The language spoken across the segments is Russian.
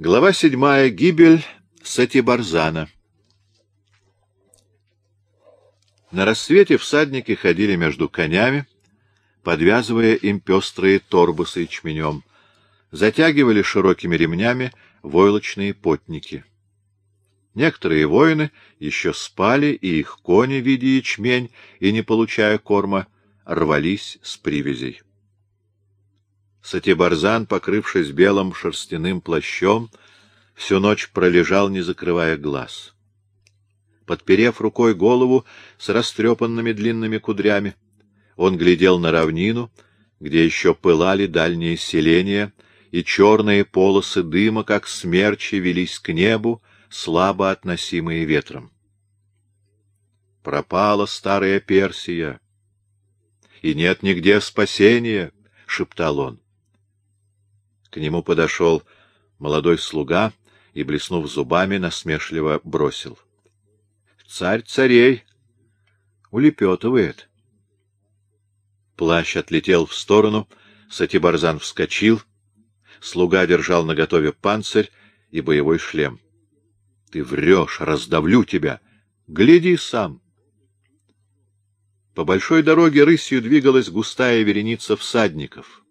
Глава седьмая. Гибель Сатибарзана. На рассвете всадники ходили между конями, подвязывая им пестрые торбы с ячменем, затягивали широкими ремнями войлочные потники. Некоторые воины еще спали, и их кони, видя ячмень и не получая корма, рвались с привязей. Сатибарзан, покрывшись белым шерстяным плащом, всю ночь пролежал, не закрывая глаз. Подперев рукой голову с растрепанными длинными кудрями, он глядел на равнину, где еще пылали дальние селения, и черные полосы дыма, как смерчи, велись к небу, слабо относимые ветром. Пропала старая Персия, и нет нигде спасения, — шептал он. К нему подошел молодой слуга и, блеснув зубами, насмешливо бросил. — Царь царей улепетывает. Плащ отлетел в сторону, Сатибарзан вскочил, слуга держал наготове панцирь и боевой шлем. — Ты врешь, раздавлю тебя! Гляди сам! По большой дороге рысью двигалась густая вереница всадников —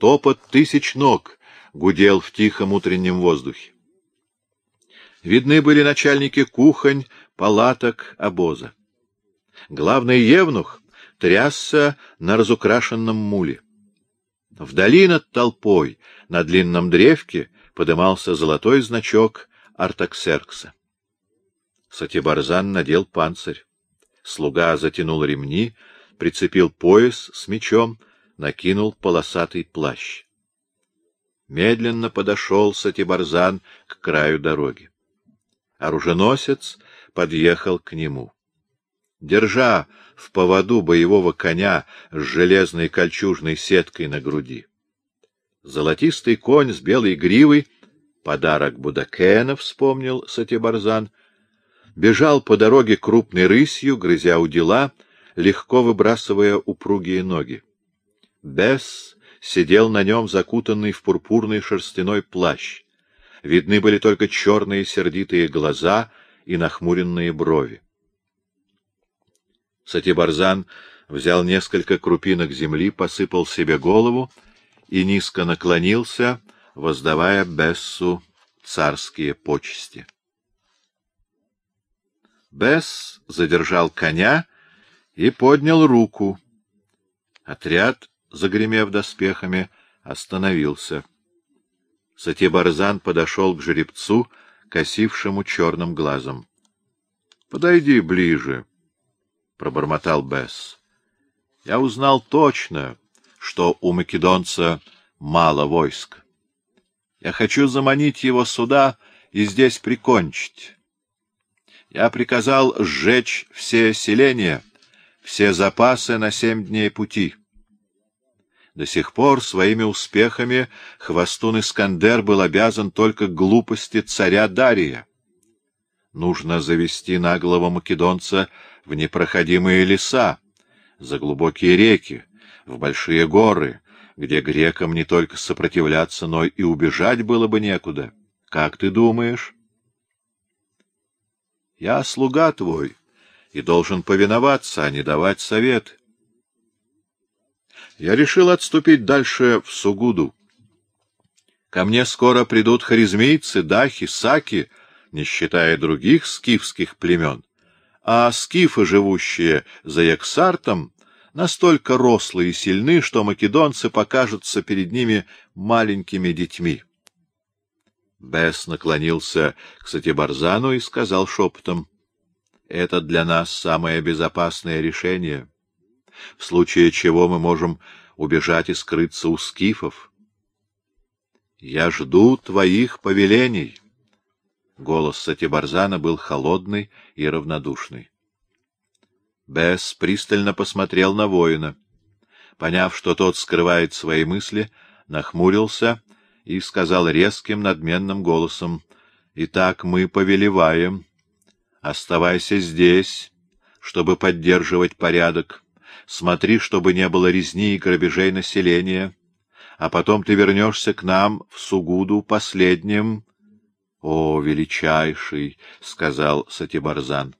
Топот тысяч ног гудел в тихом утреннем воздухе. Видны были начальники кухонь, палаток, обоза. Главный евнух трясся на разукрашенном муле. Вдали над толпой, на длинном древке, подымался золотой значок Артаксеркса. Сатибарзан надел панцирь. Слуга затянул ремни, прицепил пояс с мечом — накинул полосатый плащ. Медленно подошел Сатибарзан к краю дороги. Оруженосец подъехал к нему. Держа в поводу боевого коня с железной кольчужной сеткой на груди. Золотистый конь с белой гривой, подарок Будакена, вспомнил Сатибарзан, бежал по дороге крупной рысью, грызя у дела, легко выбрасывая упругие ноги. Бесс сидел на нем, закутанный в пурпурный шерстяной плащ. Видны были только черные сердитые глаза и нахмуренные брови. Сатибарзан взял несколько крупинок земли, посыпал себе голову и низко наклонился, воздавая Бессу царские почести. Бесс задержал коня и поднял руку. Отряд загремев доспехами, остановился. Сатибарзан подошел к жеребцу, косившему черным глазом. — Подойди ближе, — пробормотал Бесс. — Я узнал точно, что у македонца мало войск. Я хочу заманить его сюда и здесь прикончить. Я приказал сжечь все селения, все запасы на семь дней пути. До сих пор своими успехами хвостун Искандер был обязан только глупости царя Дария. Нужно завести наглого македонца в непроходимые леса, за глубокие реки, в большие горы, где грекам не только сопротивляться, но и убежать было бы некуда. Как ты думаешь? Я слуга твой и должен повиноваться, а не давать совет я решил отступить дальше в Сугуду. Ко мне скоро придут харизмийцы, дахи, саки, не считая других скифских племен, а скифы, живущие за Яксартом, настолько рослые и сильны, что македонцы покажутся перед ними маленькими детьми. Бес наклонился к Сатибарзану и сказал шепотом, — Это для нас самое безопасное решение в случае чего мы можем убежать и скрыться у скифов. «Я жду твоих повелений!» Голос Сатибарзана был холодный и равнодушный. Бесс пристально посмотрел на воина. Поняв, что тот скрывает свои мысли, нахмурился и сказал резким надменным голосом, «Итак мы повелеваем. Оставайся здесь, чтобы поддерживать порядок. Смотри, чтобы не было резни и грабежей населения. а потом ты вернешься к нам в Сугуду последним. — О, величайший! — сказал Сатибарзан.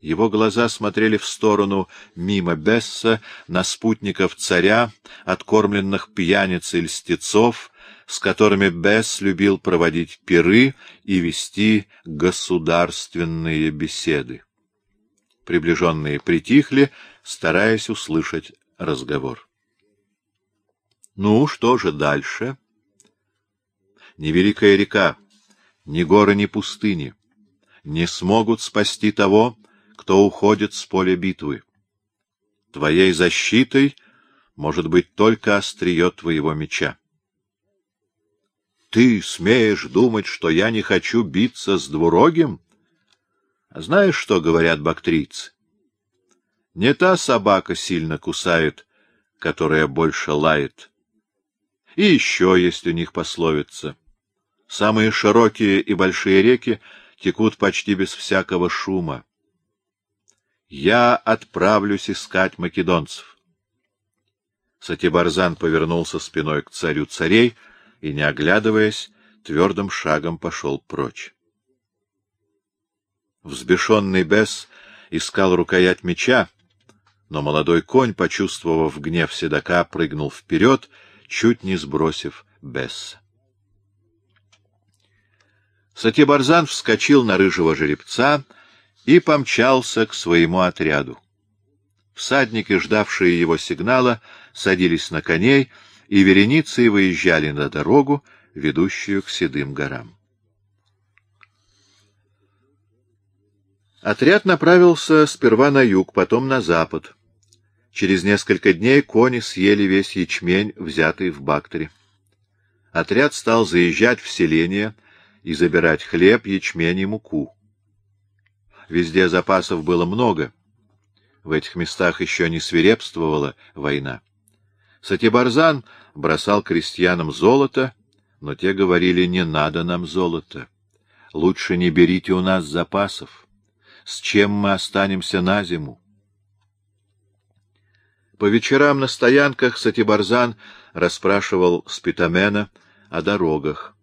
Его глаза смотрели в сторону мимо Бесса на спутников царя, откормленных пьяниц и льстецов, с которыми Бесс любил проводить пиры и вести государственные беседы. Приближенные притихли, стараясь услышать разговор. Ну, что же дальше? Ни великая река, ни горы, ни пустыни не смогут спасти того, кто уходит с поля битвы. Твоей защитой может быть только острие твоего меча. Ты смеешь думать, что я не хочу биться с двурогим? А знаешь, что говорят бактрийцы? Не та собака сильно кусает, которая больше лает. И еще есть у них пословица. Самые широкие и большие реки текут почти без всякого шума. Я отправлюсь искать македонцев. Сатибарзан повернулся спиной к царю царей и, не оглядываясь, твердым шагом пошел прочь. Взбешенный бес искал рукоять меча, но молодой конь, почувствовав гнев седока, прыгнул вперед, чуть не сбросив Бесса. Сатибарзан вскочил на рыжего жеребца и помчался к своему отряду. Всадники, ждавшие его сигнала, садились на коней и вереницей выезжали на дорогу, ведущую к седым горам. Отряд направился сперва на юг, потом на запад. Через несколько дней кони съели весь ячмень, взятый в Бактере. Отряд стал заезжать в селение и забирать хлеб, ячмень и муку. Везде запасов было много. В этих местах еще не свирепствовала война. Сатибарзан бросал крестьянам золото, но те говорили, не надо нам золота. Лучше не берите у нас запасов. С чем мы останемся на зиму? По вечерам на стоянках Сатибарзан расспрашивал Спитамена о дорогах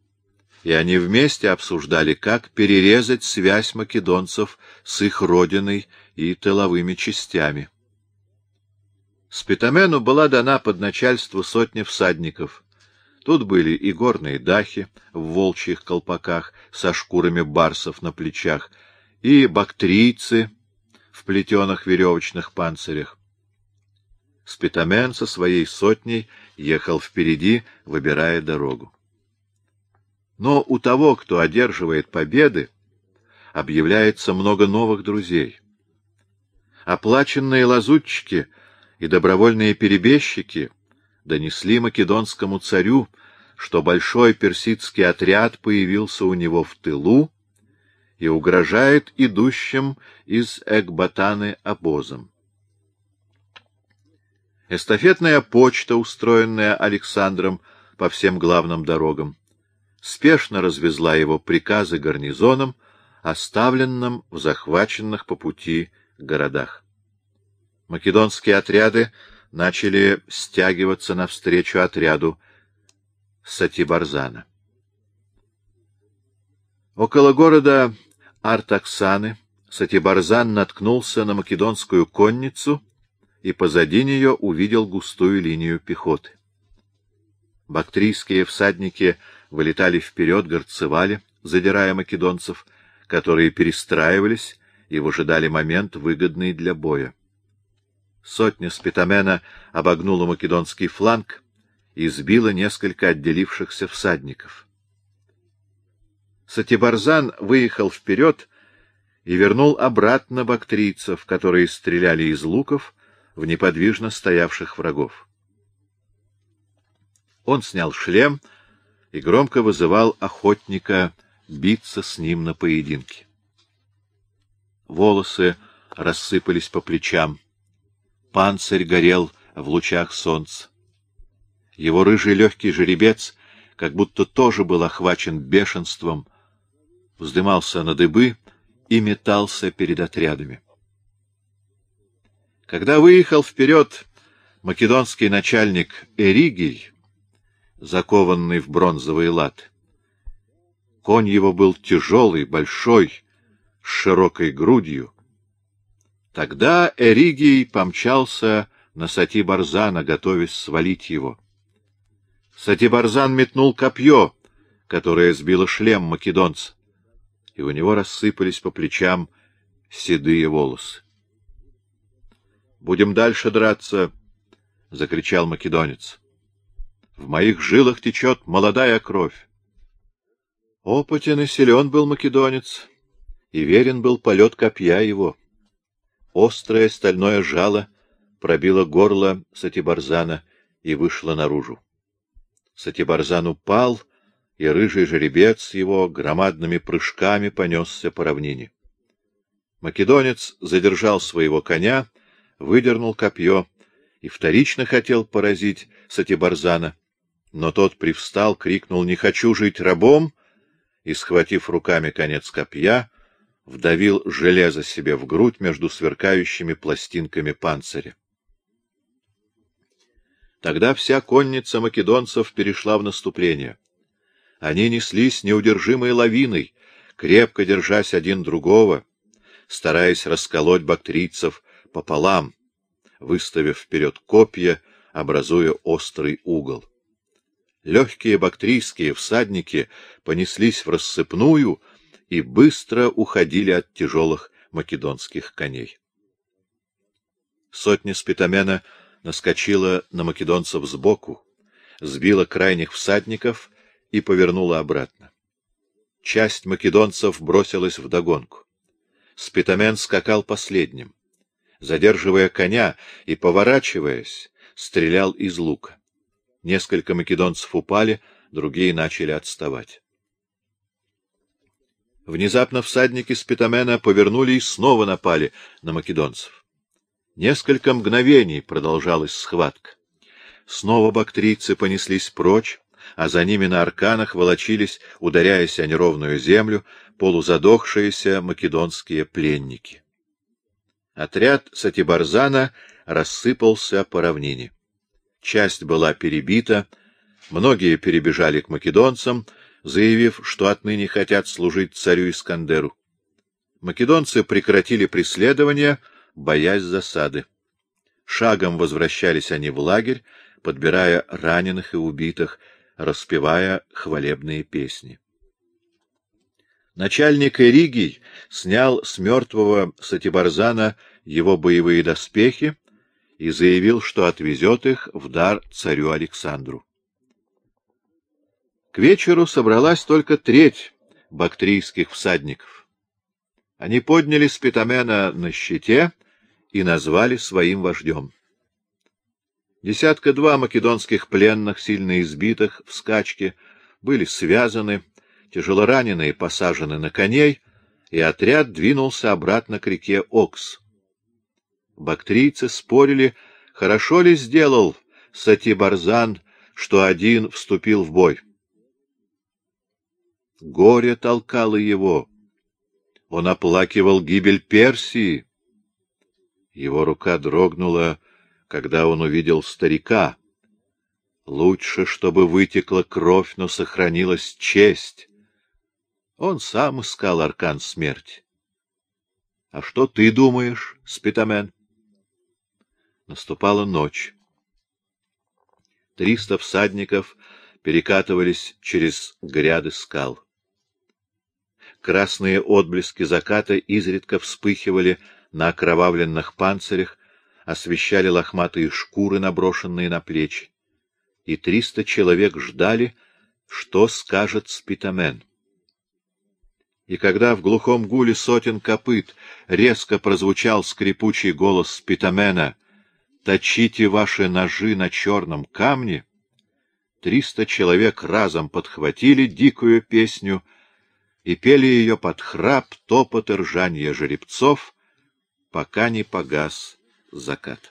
и они вместе обсуждали, как перерезать связь македонцев с их родиной и тыловыми частями. Спитамену была дана под начальство сотня всадников. Тут были и горные дахи в волчьих колпаках со шкурами барсов на плечах, и бактрийцы в плетеных веревочных панцирях. Спитамен со своей сотней ехал впереди, выбирая дорогу. Но у того, кто одерживает победы, объявляется много новых друзей. Оплаченные лазутчики и добровольные перебежчики донесли македонскому царю, что большой персидский отряд появился у него в тылу и угрожает идущим из Экбатаны обозом. Эстафетная почта, устроенная Александром по всем главным дорогам, спешно развезла его приказы гарнизонам, оставленным в захваченных по пути городах. Македонские отряды начали стягиваться навстречу отряду Сатибарзана. Около города Артаксаны Сатибарзан наткнулся на македонскую конницу и позади нее увидел густую линию пехоты. Бактрийские всадники — вылетали вперед, горцевали, задирая македонцев, которые перестраивались и выжидали момент, выгодный для боя. Сотня спитамена обогнула македонский фланг и сбила несколько отделившихся всадников. Сатибарзан выехал вперед и вернул обратно бактрийцев, которые стреляли из луков в неподвижно стоявших врагов. Он снял шлем и громко вызывал охотника биться с ним на поединке. Волосы рассыпались по плечам. Панцирь горел в лучах солнца. Его рыжий легкий жеребец как будто тоже был охвачен бешенством, вздымался на дыбы и метался перед отрядами. Когда выехал вперед македонский начальник Эригий, закованный в бронзовые латы. Конь его был тяжелый, большой, с широкой грудью. Тогда Эригий помчался на Сати-Барзана, готовясь свалить его. Сати-Барзан метнул копье, которое сбило шлем македонца, и у него рассыпались по плечам седые волосы. — Будем дальше драться, — закричал македонец. — В моих жилах течет молодая кровь. Опытен и силен был македонец, и верен был полет копья его. Острое стальное жало пробило горло Сатибарзана и вышло наружу. Сатибарзан упал, и рыжий жеребец его громадными прыжками понесся по равнине. Македонец задержал своего коня, выдернул копье и вторично хотел поразить Сатибарзана, но тот привстал, крикнул «Не хочу жить рабом!» и, схватив руками конец копья, вдавил железо себе в грудь между сверкающими пластинками панциря. Тогда вся конница македонцев перешла в наступление. Они неслись неудержимой лавиной, крепко держась один другого, стараясь расколоть бактрийцев пополам, выставив вперед копья, образуя острый угол. Легкие бактрийские всадники понеслись в рассыпную и быстро уходили от тяжелых македонских коней. Сотня спитамена наскочила на македонцев сбоку, сбила крайних всадников и повернула обратно. Часть македонцев бросилась вдогонку. Спитамен скакал последним. Задерживая коня и поворачиваясь, стрелял из лука. Несколько македонцев упали, другие начали отставать. Внезапно всадники Спитамена повернули и снова напали на македонцев. Несколько мгновений продолжалась схватка. Снова бактрийцы понеслись прочь, а за ними на арканах волочились, ударяясь о неровную землю, полузадохшиеся македонские пленники. Отряд Сатибарзана рассыпался по равнине. Часть была перебита, многие перебежали к македонцам, заявив, что отныне хотят служить царю Искандеру. Македонцы прекратили преследование, боясь засады. Шагом возвращались они в лагерь, подбирая раненых и убитых, распевая хвалебные песни. Начальник Эригий снял с мертвого Сатибарзана его боевые доспехи и заявил, что отвезет их в дар царю Александру. К вечеру собралась только треть бактрийских всадников. Они подняли Спитамена на щите и назвали своим вождем. Десятка-два македонских пленных, сильно избитых в скачке, были связаны, тяжелораненые посажены на коней, и отряд двинулся обратно к реке Окс. Бактрийцы спорили, хорошо ли сделал Сати-Барзан, что один вступил в бой. Горе толкало его. Он оплакивал гибель Персии. Его рука дрогнула, когда он увидел старика. Лучше, чтобы вытекла кровь, но сохранилась честь. Он сам искал аркан смерти. — А что ты думаешь, Спитамен? Наступала ночь. Триста всадников перекатывались через гряды скал. Красные отблески заката изредка вспыхивали на окровавленных панцирях, освещали лохматые шкуры, наброшенные на плечи. И триста человек ждали, что скажет Спитамен. И когда в глухом гуле сотен копыт резко прозвучал скрипучий голос Спитамена точите ваши ножи на черном камне, триста человек разом подхватили дикую песню и пели ее под храп, топот и жеребцов, пока не погас закат.